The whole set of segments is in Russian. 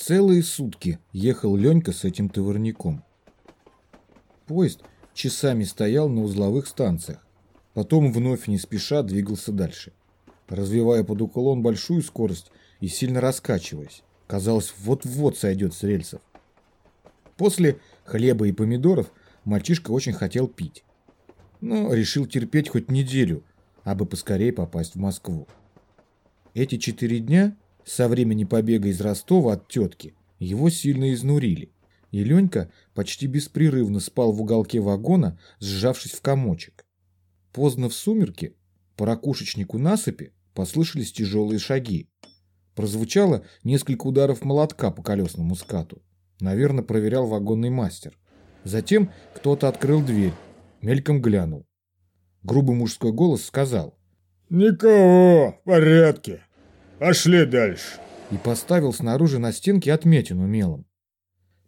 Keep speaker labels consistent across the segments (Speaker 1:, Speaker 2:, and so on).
Speaker 1: Целые сутки ехал Ленька с этим товарником. Поезд часами стоял на узловых станциях, потом вновь не спеша двигался дальше, развивая под уклон большую скорость и сильно раскачиваясь. Казалось, вот-вот сойдет с рельсов. После хлеба и помидоров мальчишка очень хотел пить, но решил терпеть хоть неделю, абы поскорее попасть в Москву. Эти четыре дня со времени побега из Ростова от тетки его сильно изнурили. И Ленька почти беспрерывно спал в уголке вагона, сжавшись в комочек. Поздно в сумерки по ракушечнику насыпи послышались тяжелые шаги. Прозвучало несколько ударов молотка по колесному скату. Наверное, проверял вагонный мастер. Затем кто-то открыл дверь, мельком глянул. Грубый мужской голос сказал.
Speaker 2: «Никого, в порядке. Пошли дальше».
Speaker 1: И поставил снаружи на стенке отметину мелом.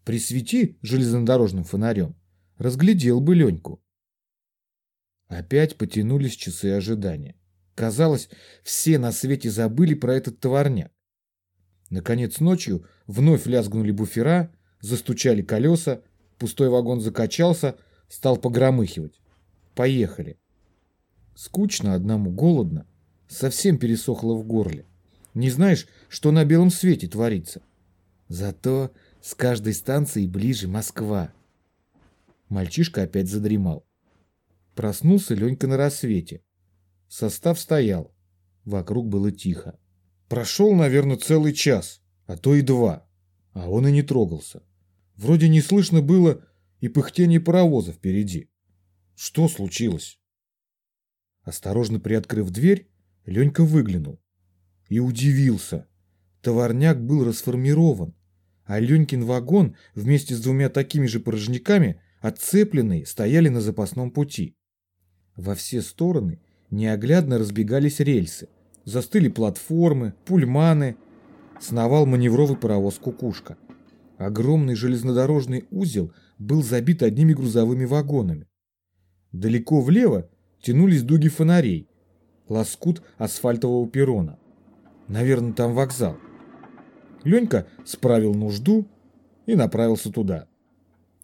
Speaker 1: При свети железнодорожным фонарем разглядел бы Леньку. Опять потянулись часы ожидания. Казалось, все на свете забыли про этот товарняк. Наконец ночью вновь лязгнули буфера, застучали колеса, пустой вагон закачался, стал погромыхивать. Поехали. Скучно одному, голодно, совсем пересохло в горле. Не знаешь, что на белом свете творится. Зато с каждой станции ближе Москва. Мальчишка опять задремал. Проснулся Ленька на рассвете. Состав стоял. Вокруг было тихо. Прошел, наверное, целый час, а то и два. А он и не трогался. Вроде не слышно было и пыхтение паровоза впереди. Что случилось? Осторожно приоткрыв дверь, Ленька выглянул. И удивился. Товарняк был расформирован а Ленькин вагон вместе с двумя такими же порожняками, отцепленные, стояли на запасном пути. Во все стороны неоглядно разбегались рельсы, застыли платформы, пульманы, сновал маневровый паровоз «Кукушка». Огромный железнодорожный узел был забит одними грузовыми вагонами. Далеко влево тянулись дуги фонарей, лоскут асфальтового перрона. Наверное, там вокзал. Ленька справил нужду и направился туда.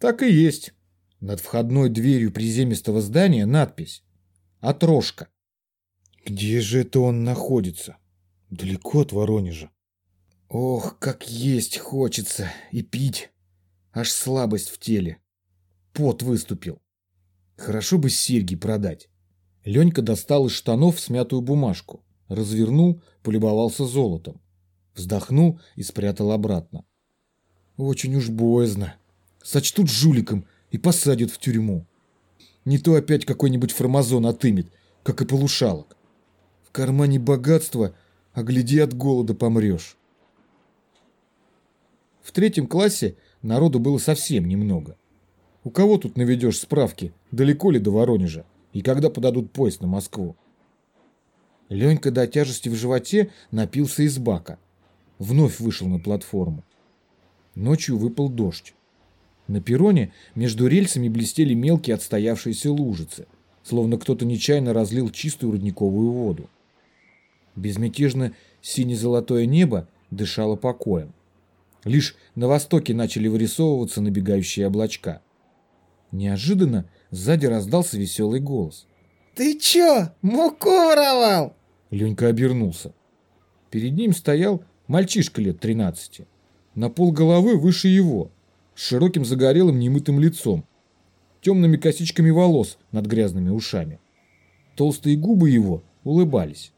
Speaker 1: Так и есть. Над входной дверью приземистого здания надпись «Отрошка». Где же это он находится? Далеко от Воронежа. Ох, как есть хочется и пить. Аж слабость в теле. Пот выступил. Хорошо бы серьги продать. Ленька достал из штанов смятую бумажку, развернул, полюбовался золотом. Вздохнул и спрятал обратно. Очень уж боязно. Сочтут жуликом и посадят в тюрьму. Не то опять какой-нибудь формазон отымет, как и полушалок. В кармане богатство, а гляди от голода помрешь. В третьем классе народу было совсем немного. У кого тут наведешь справки, далеко ли до Воронежа, и когда подадут поезд на Москву? Ленька до тяжести в животе напился из бака вновь вышел на платформу. Ночью выпал дождь. На перроне между рельсами блестели мелкие отстоявшиеся лужицы, словно кто-то нечаянно разлил чистую родниковую воду. Безмятежно сине-золотое небо дышало покоем. Лишь на востоке начали вырисовываться набегающие облачка. Неожиданно сзади раздался веселый голос.
Speaker 3: «Ты чё, муку воровал?»
Speaker 1: Ленька обернулся. Перед ним стоял Мальчишка лет 13. На пол головы выше его, с широким загорелым немытым лицом, темными косичками волос над грязными ушами. Толстые губы его улыбались.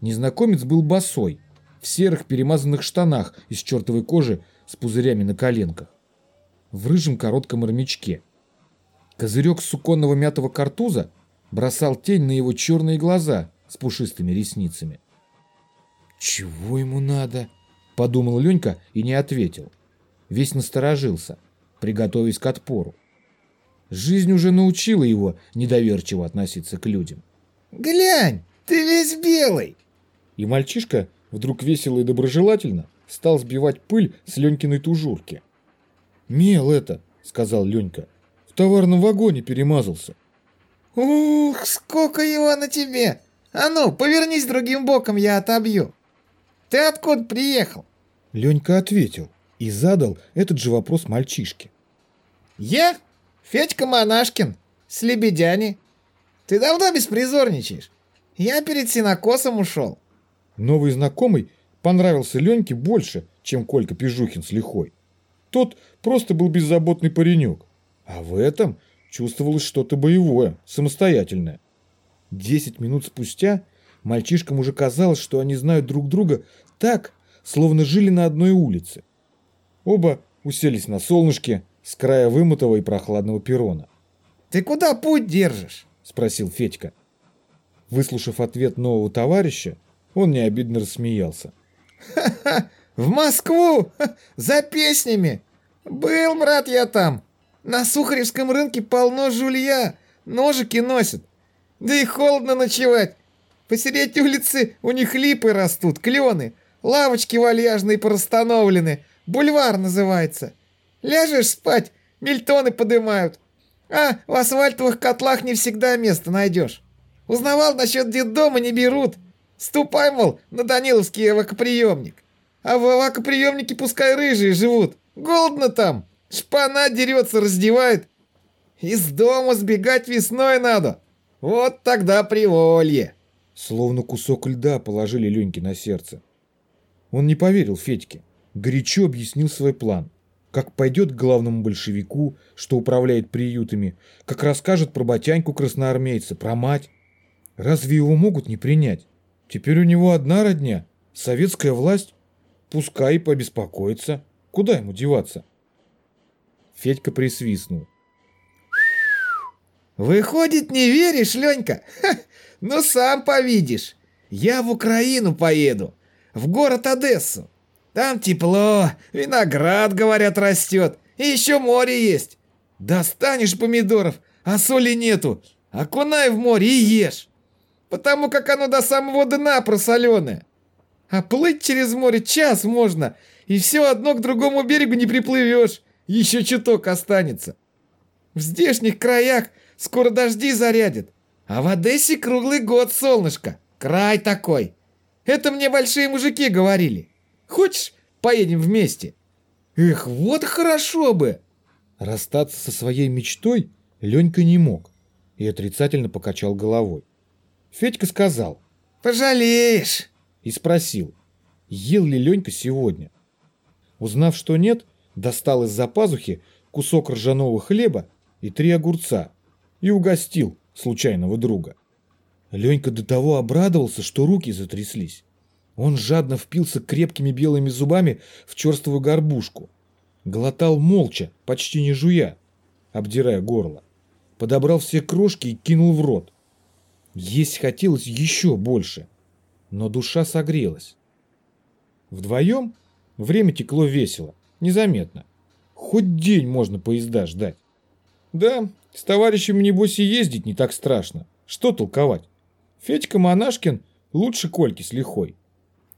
Speaker 1: Незнакомец был босой, в серых перемазанных штанах из чертовой кожи с пузырями на коленках, в рыжем коротком армячке. Козырек суконного мятого картуза бросал тень на его черные глаза с пушистыми ресницами. «Чего ему надо?» – подумал Ленька и не ответил. Весь насторожился, приготовясь к отпору. Жизнь уже научила его недоверчиво относиться к людям.
Speaker 3: «Глянь, ты весь белый!»
Speaker 1: И мальчишка вдруг весело и доброжелательно стал сбивать пыль с Ленькиной тужурки. «Мел это!» – сказал Ленька. «В товарном вагоне перемазался».
Speaker 3: «Ух, сколько его на тебе! А ну, повернись другим боком, я отобью!» Ты откуда приехал?»
Speaker 1: Ленька ответил И задал этот же вопрос мальчишке.
Speaker 3: Я? Федька Монашкин, с Лебедяни. Ты давно беспризорничаешь? Я перед синокосом ушел.
Speaker 1: Новый знакомый понравился Леньке больше, чем Колька Пижухин с лихой. Тот просто был беззаботный паренек, а в этом чувствовалось что-то боевое, самостоятельное. Десять минут спустя мальчишкам уже казалось, что они знают друг друга так, словно жили на одной улице. Оба уселись на солнышке с края вымытого и прохладного перрона.
Speaker 3: «Ты куда путь держишь?»
Speaker 1: – спросил Федька. Выслушав ответ нового товарища, он необидно рассмеялся.
Speaker 3: «Ха-ха! В Москву! Ха, за песнями! Был, брат, я там! На Сухаревском рынке полно жулья, ножики носят. Да и холодно ночевать. Посередине улицы у них липы растут, клены, лавочки вальяжные поростановлены, бульвар называется. Ляжешь спать, мильтоны подымают. А в асфальтовых котлах не всегда место найдешь. Узнавал насчет детдома не берут. Ступай, мол, на Даниловский эвакоприемник. А в эвакоприемнике пускай рыжие живут. Голодно там. Шпана дерется, раздевает. Из дома сбегать весной надо. Вот тогда приволье.
Speaker 1: Словно кусок льда положили Леньке на сердце. Он не поверил Федьке. Горячо объяснил свой план. Как пойдет к главному большевику, что управляет приютами, как расскажет про батяньку красноармейца, про мать. Разве его могут не принять? Теперь у него одна родня, советская власть. Пускай побеспокоится. Куда ему деваться? Федька присвистнул.
Speaker 3: Выходит, не веришь, Ленька? Ха, ну сам повидишь. Я в Украину поеду, в город Одессу. Там тепло, виноград, говорят, растет, и еще море есть. Достанешь помидоров, а соли нету, окунай в море и ешь. Потому как оно до самого дна просоленое. А плыть через море час можно, и все одно к другому берегу не приплывешь. Еще чуток останется. В здешних краях скоро дожди зарядят, а в Одессе круглый год солнышко. Край такой. Это мне большие мужики говорили. Хочешь, поедем вместе? Эх, вот хорошо бы.
Speaker 1: Расстаться со своей мечтой Ленька не мог и отрицательно покачал головой. Федька сказал
Speaker 3: «Пожалеешь!»
Speaker 1: и спросил, ел ли Ленька сегодня. Узнав, что нет, достал из-за пазухи кусок ржаного хлеба и три огурца и угостил случайного друга. Ленька до того обрадовался, что руки затряслись. Он жадно впился крепкими белыми зубами в черствую горбушку. Глотал молча, почти не жуя, обдирая горло. Подобрал все крошки и кинул в рот. Есть хотелось еще больше, но душа согрелась. Вдвоем время текло весело, незаметно. Хоть день можно поезда ждать. Да, с товарищем небось и ездить не так страшно. Что толковать? Федька Монашкин лучше Кольки с лихой.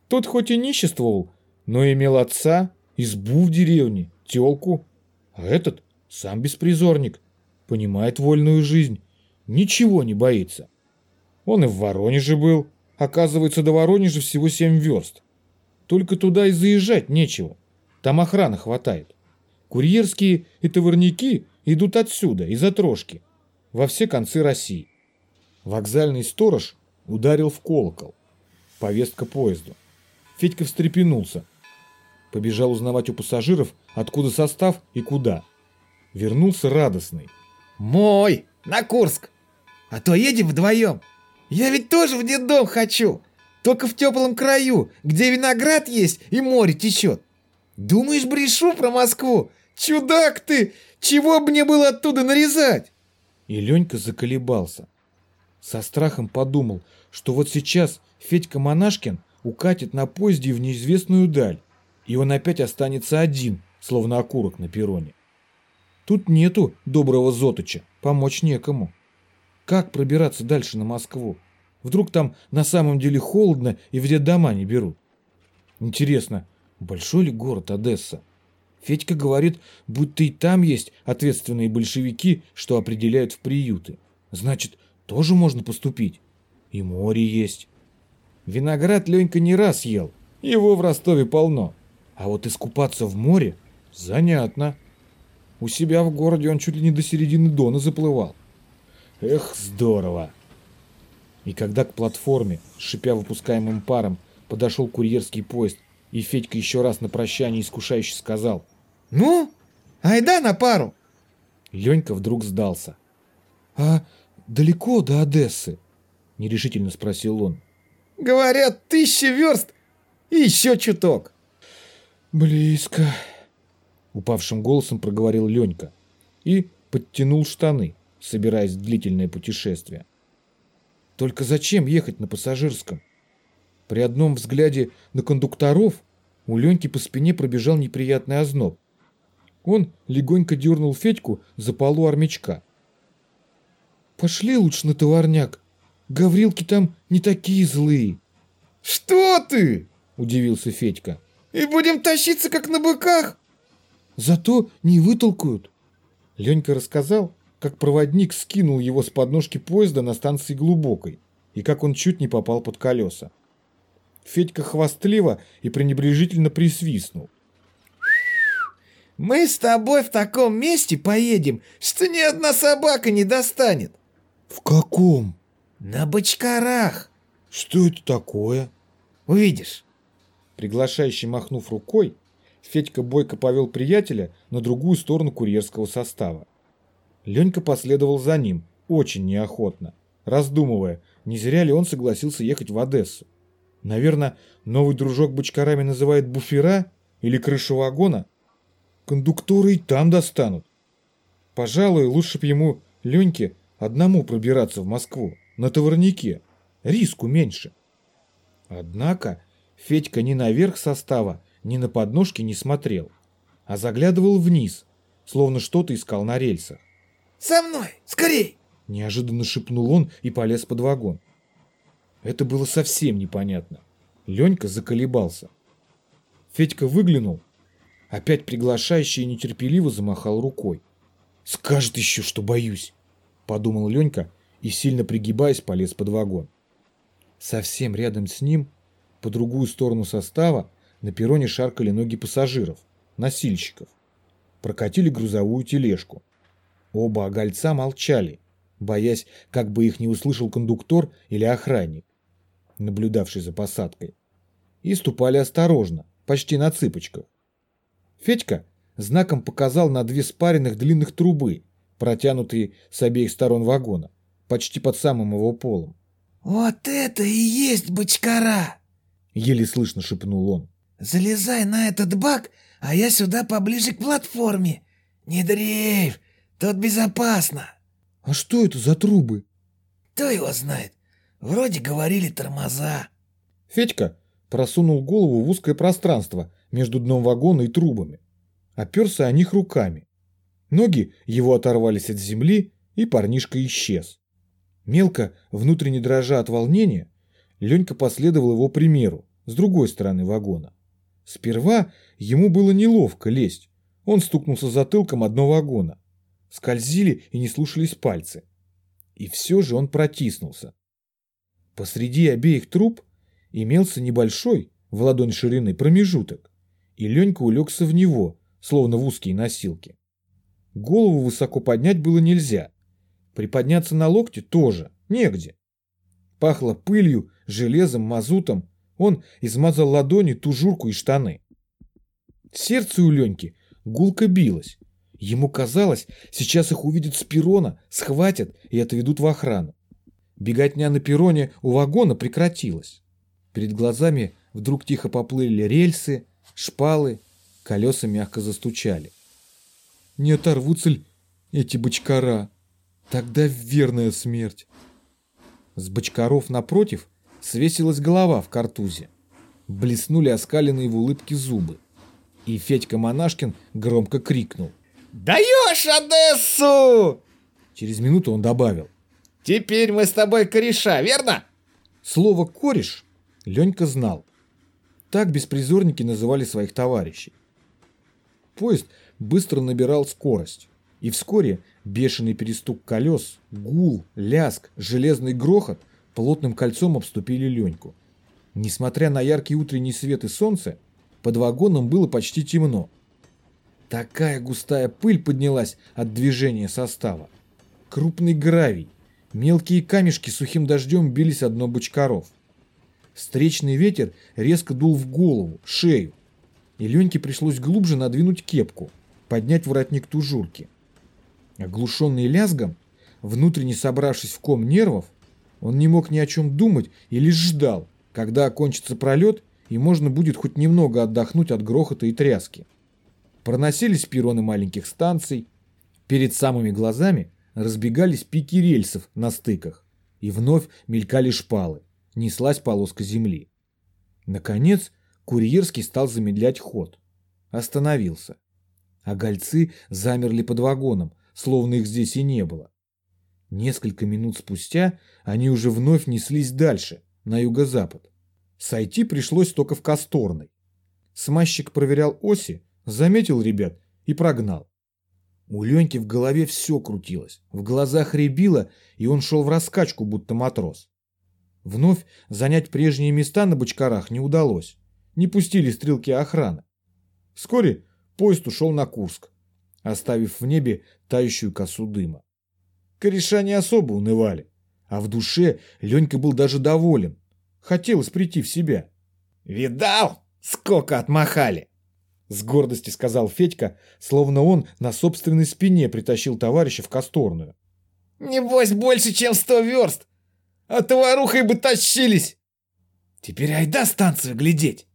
Speaker 1: Тот хоть и ниществовал, но имел отца, избу в деревне, телку. А этот сам беспризорник, понимает вольную жизнь, ничего не боится. Он и в Воронеже был. Оказывается, до Воронежа всего семь верст. Только туда и заезжать нечего. Там охраны хватает. Курьерские и товарники идут отсюда, из Отрошки, во все концы России. Вокзальный сторож ударил в колокол. Повестка поезду. Федька встрепенулся. Побежал узнавать у пассажиров, откуда состав и куда. Вернулся радостный.
Speaker 3: «Мой! На Курск! А то едем вдвоем!» Я ведь тоже в детдом хочу. Только в теплом краю, где виноград есть и море течет. Думаешь, брешу про Москву? Чудак ты! Чего бы мне было оттуда нарезать?
Speaker 1: И Ленька заколебался. Со страхом подумал, что вот сейчас Федька Монашкин укатит на поезде в неизвестную даль, и он опять останется один, словно окурок на перроне. Тут нету доброго Зотыча, помочь некому. Как пробираться дальше на Москву? Вдруг там на самом деле холодно и где дома не берут? Интересно, большой ли город Одесса? Федька говорит, будто и там есть ответственные большевики, что определяют в приюты. Значит, тоже можно поступить. И море есть. Виноград Ленька не раз ел, его в Ростове полно. А вот искупаться в море занятно. У себя в городе он чуть ли не до середины Дона заплывал. Эх, здорово. И когда к платформе, шипя выпускаемым паром, подошел курьерский поезд, и Федька еще раз на прощание искушающе сказал
Speaker 3: «Ну, айда на пару!»
Speaker 1: Ленька вдруг сдался. «А далеко до Одессы?» — нерешительно спросил он.
Speaker 3: «Говорят, тысяча верст и еще чуток».
Speaker 1: «Близко», — упавшим голосом проговорил Ленька и подтянул штаны, собираясь в длительное путешествие. «Только зачем ехать на пассажирском?» При одном взгляде на кондукторов у Леньки по спине пробежал неприятный озноб. Он легонько дернул Федьку за полу армячка. «Пошли лучше на товарняк. Гаврилки там не такие злые».
Speaker 3: «Что ты?»
Speaker 1: – удивился Федька.
Speaker 3: «И будем тащиться, как на быках?»
Speaker 1: «Зато не вытолкают». Ленька рассказал, как проводник скинул его с подножки поезда на станции Глубокой и как он чуть не попал под колеса. Федька хвастливо и пренебрежительно присвистнул.
Speaker 3: «Мы с тобой в таком месте поедем, что ни одна собака не достанет».
Speaker 1: «В каком?»
Speaker 3: «На бочкарах».
Speaker 1: «Что это такое?»
Speaker 3: «Увидишь».
Speaker 1: Приглашающий махнув рукой, Федька бойко повел приятеля на другую сторону курьерского состава. Ленька последовал за ним, очень неохотно, раздумывая, не зря ли он согласился ехать в Одессу. Наверное, новый дружок бочкарами называет буфера или крышу вагона. Кондукторы и там достанут. Пожалуй, лучше б ему, Леньке, одному пробираться в Москву, на товарнике. Риску меньше. Однако Федька ни наверх состава, ни на подножки не смотрел, а заглядывал вниз, словно что-то искал на рельсах.
Speaker 3: «За мной! Скорей!»
Speaker 1: Неожиданно шепнул он и полез под вагон. Это было совсем непонятно. Ленька заколебался. Федька выглянул, опять приглашающий нетерпеливо замахал рукой. «Скажет еще, что боюсь», — подумал Ленька и, сильно пригибаясь, полез под вагон. Совсем рядом с ним, по другую сторону состава, на перроне шаркали ноги пассажиров, носильщиков. Прокатили грузовую тележку. Оба огольца молчали, боясь, как бы их не услышал кондуктор или охранник наблюдавший за посадкой, и ступали осторожно, почти на цыпочках. Федька знаком показал на две спаренных длинных трубы, протянутые с обеих сторон вагона, почти под самым его полом.
Speaker 3: «Вот это и есть бочкара!»
Speaker 1: — еле слышно шепнул он.
Speaker 3: «Залезай на этот бак, а я сюда поближе к платформе. Не дрейф, тут безопасно».
Speaker 1: «А что это за трубы?»
Speaker 3: «Кто его знает? Вроде говорили тормоза.
Speaker 1: Федька просунул голову в узкое пространство между дном вагона и трубами. Оперся о них руками. Ноги его оторвались от земли, и парнишка исчез. Мелко, внутренне дрожа от волнения, Ленька последовал его примеру, с другой стороны вагона. Сперва ему было неловко лезть. Он стукнулся затылком одного вагона. Скользили и не слушались пальцы. И все же он протиснулся. Посреди обеих труб имелся небольшой, в ладонь ширины, промежуток, и Ленька улегся в него, словно в узкие носилки. Голову высоко поднять было нельзя. Приподняться на локте тоже, негде. Пахло пылью, железом, мазутом. Он измазал ладони, тужурку и штаны. Сердце у Леньки гулко билось. Ему казалось, сейчас их увидят с перрона, схватят и отведут в охрану. Беготня на перроне у вагона прекратилась. Перед глазами вдруг тихо поплыли рельсы, шпалы, колеса мягко застучали. Не оторвутся ли эти бочкара? Тогда верная смерть. С бочкаров напротив свесилась голова в картузе. Блеснули оскаленные в улыбке зубы. И Федька Монашкин громко крикнул.
Speaker 3: «Даешь Одессу!»
Speaker 1: Через минуту он добавил.
Speaker 3: Теперь мы с тобой кореша, верно?
Speaker 1: Слово «кореш» Ленька знал. Так беспризорники называли своих товарищей. Поезд быстро набирал скорость. И вскоре бешеный перестук колес, гул, ляск, железный грохот плотным кольцом обступили Леньку. Несмотря на яркий утренний свет и солнце, под вагоном было почти темно. Такая густая пыль поднялась от движения состава. Крупный гравий, мелкие камешки сухим дождем бились о дно бочкаров. Встречный ветер резко дул в голову, шею, и Леньке пришлось глубже надвинуть кепку, поднять воротник тужурки. Оглушенный лязгом, внутренне собравшись в ком нервов, он не мог ни о чем думать и лишь ждал, когда окончится пролет и можно будет хоть немного отдохнуть от грохота и тряски. Проносились перроны маленьких станций, перед самыми глазами разбегались пики рельсов на стыках, и вновь мелькали шпалы, неслась полоска земли. Наконец, курьерский стал замедлять ход. Остановился. А гольцы замерли под вагоном, словно их здесь и не было. Несколько минут спустя они уже вновь неслись дальше, на юго-запад. Сойти пришлось только в Косторной. Смазчик проверял оси, заметил ребят и прогнал. У Леньки в голове все крутилось, в глазах рябило, и он шел в раскачку, будто матрос. Вновь занять прежние места на бочкарах не удалось. Не пустили стрелки охраны. Вскоре поезд ушел на Курск, оставив в небе тающую косу дыма. Кореша не особо унывали, а в душе Ленька был даже доволен. Хотелось прийти в себя.
Speaker 3: «Видал? Сколько отмахали!»
Speaker 1: С гордостью сказал Федька, словно он на собственной спине притащил товарища в Косторную.
Speaker 3: «Небось, больше, чем сто верст! А товарухой бы тащились! Теперь айда станцию глядеть!»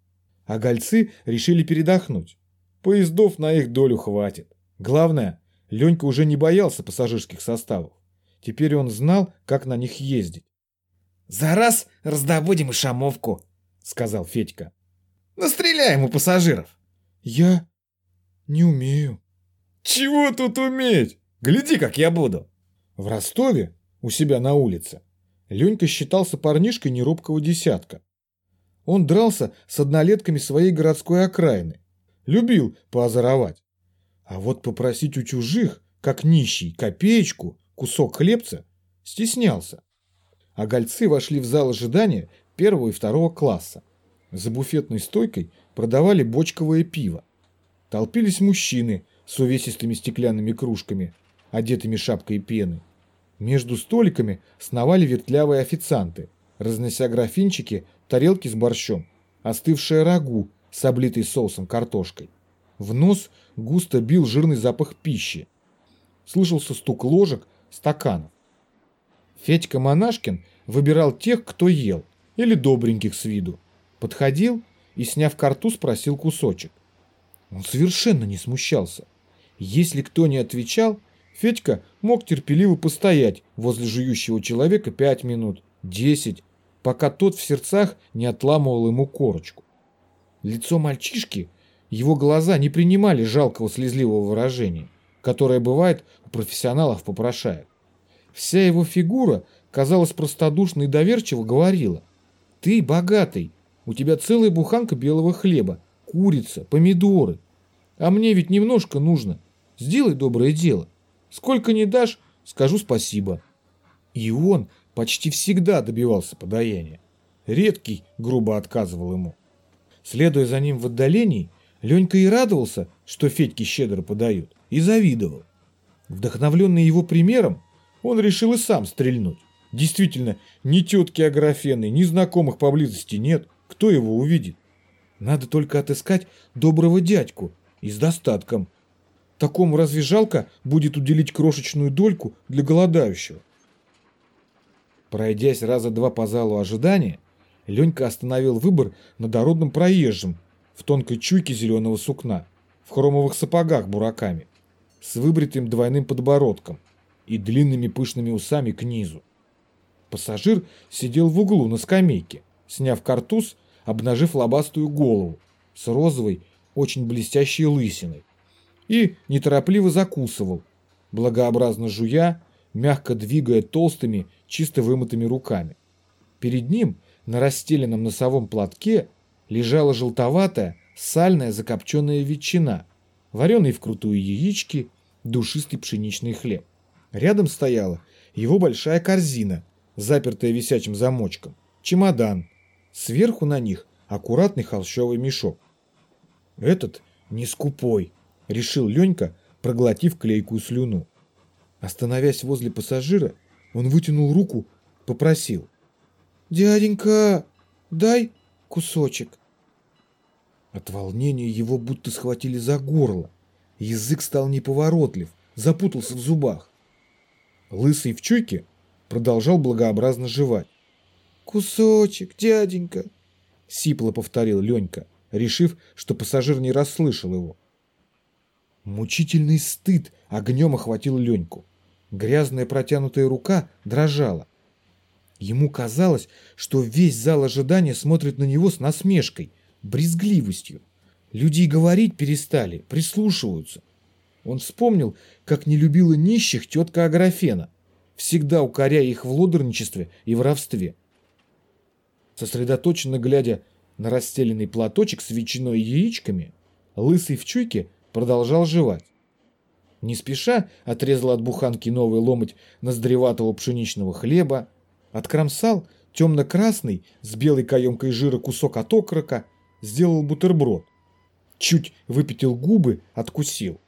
Speaker 1: А гольцы решили передохнуть. Поездов на их долю хватит. Главное, Ленька уже не боялся пассажирских составов. Теперь он знал, как на них ездить.
Speaker 3: «За раз раздобудем и шамовку», — сказал Федька. «Настреляем у пассажиров».
Speaker 1: «Я не умею».
Speaker 3: «Чего тут уметь? Гляди, как я буду».
Speaker 1: В Ростове, у себя на улице, Ленька считался парнишкой неробкого десятка. Он дрался с однолетками своей городской окраины. Любил поозоровать. А вот попросить у чужих, как нищий, копеечку, кусок хлебца, стеснялся. А гольцы вошли в зал ожидания первого и второго класса. За буфетной стойкой продавали бочковое пиво. Толпились мужчины с увесистыми стеклянными кружками, одетыми шапкой пены. Между столиками сновали вертлявые официанты, разнося графинчики, тарелки с борщом, остывшее рагу с облитой соусом картошкой. В нос густо бил жирный запах пищи. Слышался стук ложек, стаканов. Федька Монашкин выбирал тех, кто ел, или добреньких с виду. Подходил и, сняв карту, спросил кусочек. Он совершенно не смущался. Если кто не отвечал, Федька мог терпеливо постоять возле жующего человека пять минут, десять, пока тот в сердцах не отламывал ему корочку. Лицо мальчишки, его глаза не принимали жалкого слезливого выражения, которое бывает у профессионалов-попрошаек. Вся его фигура, казалось, простодушно и доверчиво говорила. «Ты богатый, у тебя целая буханка белого хлеба, курица, помидоры. А мне ведь немножко нужно. Сделай доброе дело. Сколько не дашь, скажу спасибо». И он почти всегда добивался подаяния. Редкий грубо отказывал ему. Следуя за ним в отдалении, Ленька и радовался, что Федьке щедро подают, и завидовал. Вдохновленный его примером, он решил и сам стрельнуть. Действительно, ни тетки Аграфены, ни знакомых поблизости нет. Кто его увидит? Надо только отыскать доброго дядьку и с достатком. Такому разве жалко будет уделить крошечную дольку для голодающего? Пройдясь раза два по залу ожидания, Ленька остановил выбор на дородном проезжем в тонкой чуйке зеленого сукна, в хромовых сапогах бураками, с выбритым двойным подбородком, и длинными пышными усами к низу. Пассажир сидел в углу на скамейке, сняв картуз, обнажив лобастую голову с розовой, очень блестящей лысиной, и неторопливо закусывал, благообразно жуя, мягко двигая толстыми, чисто вымытыми руками. Перед ним на расстеленном носовом платке лежала желтоватая, сальная закопченная ветчина, вареные вкрутую яички, душистый пшеничный хлеб. Рядом стояла его большая корзина, запертая висячим замочком, чемодан. Сверху на них аккуратный холщовый мешок. Этот не скупой, решил Ленька, проглотив клейкую слюну. Остановясь возле пассажира, он вытянул руку, попросил. «Дяденька, дай кусочек». От волнения его будто схватили за горло. Язык стал неповоротлив, запутался в зубах. Лысый в чуйке продолжал благообразно жевать. «Кусочек, дяденька!» — сипло повторил Ленька, решив, что пассажир не расслышал его. Мучительный стыд огнем охватил Леньку. Грязная протянутая рука дрожала. Ему казалось, что весь зал ожидания смотрит на него с насмешкой, брезгливостью. Люди говорить перестали, прислушиваются. Он вспомнил, как не любила нищих тетка Аграфена, всегда укоряя их в лодорничестве и воровстве. Сосредоточенно глядя на расстеленный платочек с ветчиной и яичками, лысый в чуйке продолжал жевать. Не спеша отрезал от буханки новый ломоть ноздреватого пшеничного хлеба, откромсал темно-красный с белой каемкой жира кусок от окрока, сделал бутерброд. Чуть выпятил губы, откусил.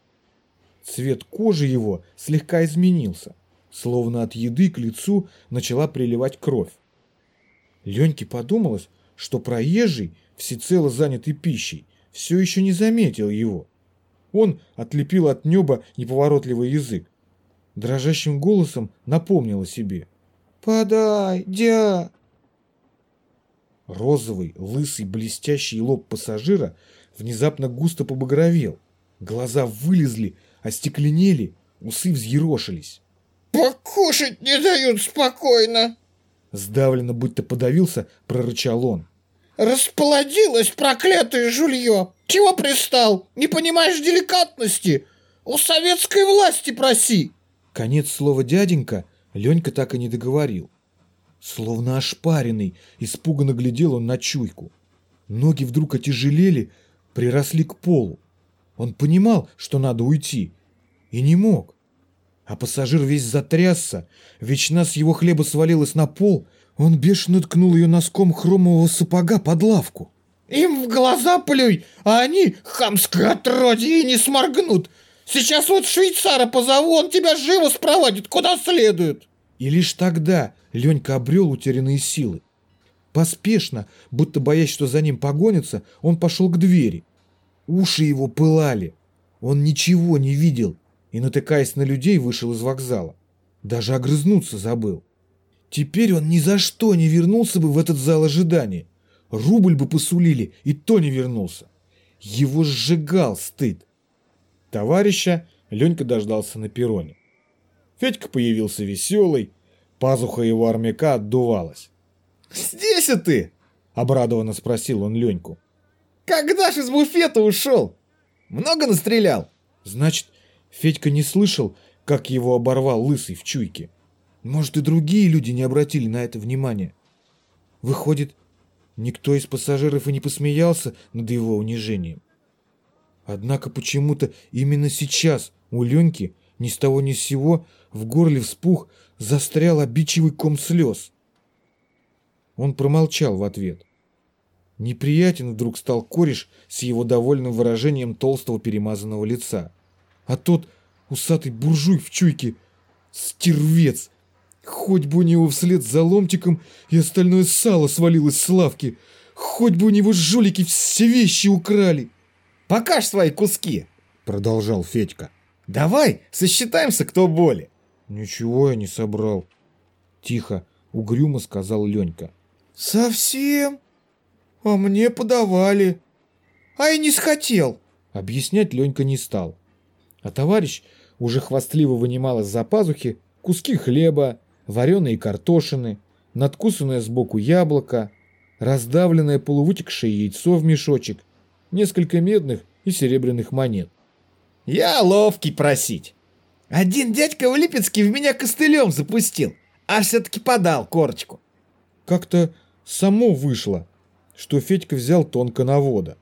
Speaker 1: Цвет кожи его слегка изменился, словно от еды к лицу начала приливать кровь. Леньке подумалось, что проезжий, всецело занятый пищей, все еще не заметил его. Он отлепил от неба неповоротливый язык. Дрожащим голосом напомнил о себе. «Подай, дя!» Розовый, лысый, блестящий лоб пассажира внезапно густо побагровел. Глаза вылезли, остекленели, усы взъерошились.
Speaker 3: «Покушать не дают спокойно!»
Speaker 1: Сдавленно, будто подавился, прорычал он.
Speaker 3: «Расплодилось проклятое жулье! Чего пристал? Не понимаешь деликатности? У советской власти проси!»
Speaker 1: Конец слова «дяденька» Ленька так и не договорил. Словно ошпаренный, испуганно глядел он на чуйку. Ноги вдруг отяжелели, приросли к полу. Он понимал, что надо уйти, и не мог. А пассажир весь затрясся, ветчина с его хлеба свалилась на пол, он бешено ткнул ее носком хромового сапога под лавку.
Speaker 3: «Им в глаза плюй, а они, хамское отродье, и не сморгнут! Сейчас вот швейцара позову, он тебя живо спроводит куда следует!»
Speaker 1: И лишь тогда Ленька обрел утерянные силы. Поспешно, будто боясь, что за ним погонятся, он пошел к двери. Уши его пылали. Он ничего не видел и, натыкаясь на людей, вышел из вокзала. Даже огрызнуться забыл. Теперь он ни за что не вернулся бы в этот зал ожидания. Рубль бы посулили, и то не вернулся. Его сжигал стыд. Товарища Ленька дождался на перроне. Федька появился веселый, пазуха его армяка отдувалась.
Speaker 3: «Здесь и ты!»
Speaker 1: — обрадованно спросил он Леньку.
Speaker 3: «Когда ж из буфета ушел? Много настрелял?»
Speaker 1: Значит, Федька не слышал, как его оборвал лысый в чуйке. Может, и другие люди не обратили на это внимания. Выходит, никто из пассажиров и не посмеялся над его унижением. Однако почему-то именно сейчас у Леньки ни с того ни с сего в горле вспух, застрял обидчивый ком слез. Он промолчал в ответ. Неприятен вдруг стал кореш с его довольным выражением толстого перемазанного лица. А тот усатый буржуй в чуйке — стервец. Хоть бы у него вслед за ломтиком и остальное сало свалилось с лавки. Хоть бы у него жулики все вещи украли.
Speaker 3: «Покажь свои куски!» — продолжал Федька. «Давай, сосчитаемся, кто более!»
Speaker 1: «Ничего я не собрал!» Тихо, угрюмо сказал Ленька.
Speaker 3: «Совсем? А мне подавали. А я не схотел!»
Speaker 1: Объяснять Ленька не стал. А товарищ уже хвастливо вынимал из-за пазухи куски хлеба, вареные картошины, надкусанное сбоку яблоко, раздавленное полувытекшее яйцо в мешочек, несколько медных и серебряных монет.
Speaker 3: «Я ловкий просить. Один дядька в Липецке в меня костылем запустил, а все-таки подал корочку».
Speaker 1: Как-то само вышло, что Федька взял тонко навода.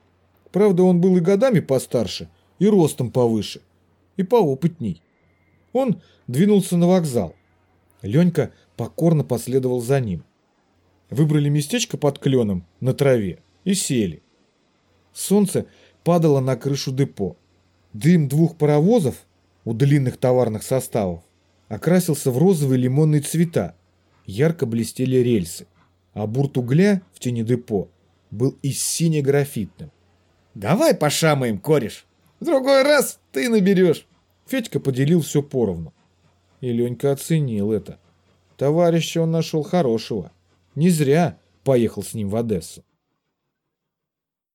Speaker 1: Правда, он был и годами постарше, и ростом повыше, и поопытней. Он двинулся на вокзал. Ленька покорно последовал за ним. Выбрали местечко под кленом на траве и сели. Солнце падала на крышу депо. Дым двух паровозов у длинных товарных составов окрасился в розовые лимонные цвета. Ярко блестели рельсы, а бурт угля в тени депо был и сине-графитным.
Speaker 3: Давай пошамаем, кореш. В другой раз ты наберешь.
Speaker 1: Федька поделил все поровну. И Ленька оценил это. Товарища он нашел хорошего. Не зря поехал с ним в Одессу.